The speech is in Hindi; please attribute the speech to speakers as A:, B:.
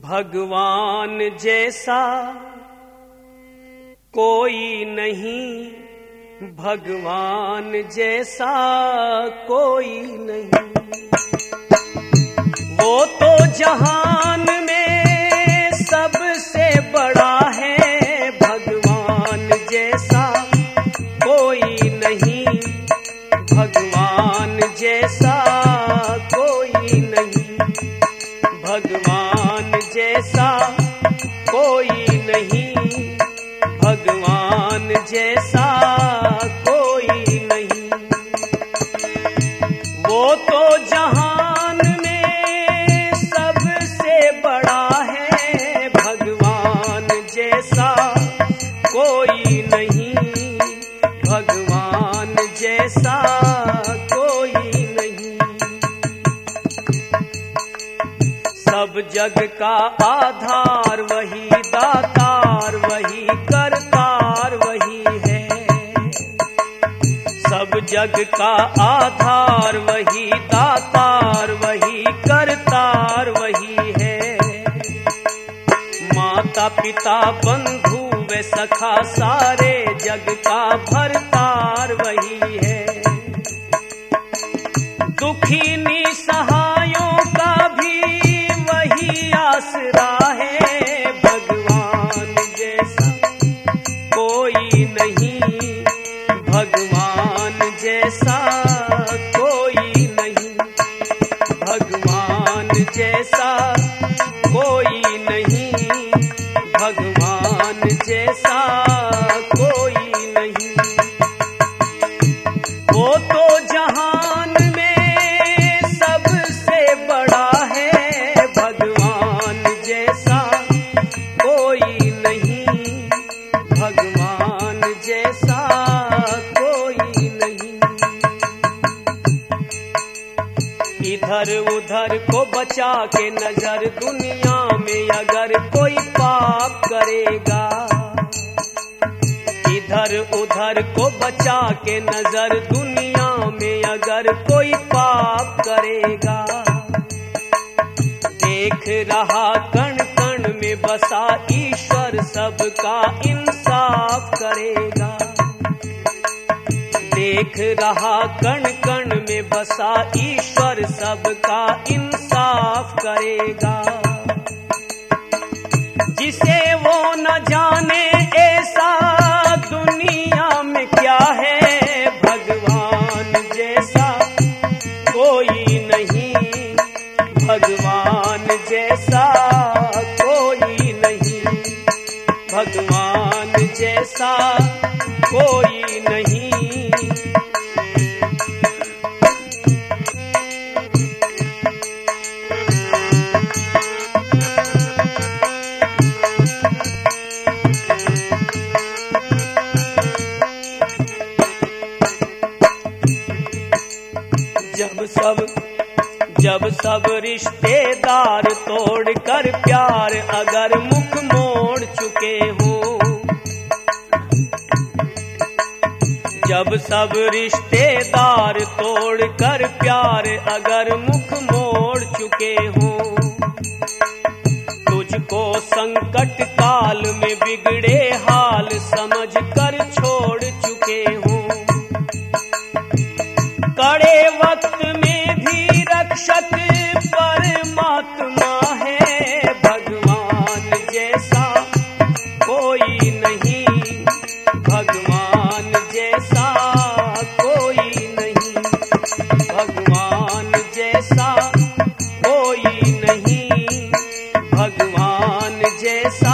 A: भगवान जैसा कोई नहीं भगवान जैसा कोई नहीं। वो तो जहान जग का आधार, वही दातार, वही करतार, वही है। सब जग का आधार, वही दातार, वही करतार, वही है। माता पिता, बंधु व सखा सारे जग का भरतार, वही है। दुखी जैसा। कोई नहीं भगवान जैसा। कोई नहीं। इधर उधर को बचा के नज़र दुनिया में अगर कोई पाप करेगा। इधर उधर को बचा के नज़र दुनिया में अगर कोई पाप करेगा। देख रहा कण कण में बसा ईश्वर सबका इंसाफ करेगा। देख रहा कण कण में बसा ईश्वर सबका इंसाफ करेगा। जिसे वो न जाने ऐसा दुनिया में क्या है भगवान जैसा, कोई नहीं भगवान जैसा, कोई नहीं भगवान जैसा, कोई नहीं जब सब रिश्तेदार तोड़ कर प्यार अगर मुख मोड़ चुके हों। जब सब रिश्तेदार तोड़ कर प्यार अगर मुख मोड़ चुके हों। तुझको संकट काल में बिगड़े हाल समझ कर छोड़ चुके हों। कड़े वक्त में भी शक्ति परमात्मा है, भगवान जैसा कोई नहीं, भगवान जैसा कोई नहीं, भगवान जैसा कोई नहीं, भगवान जैसा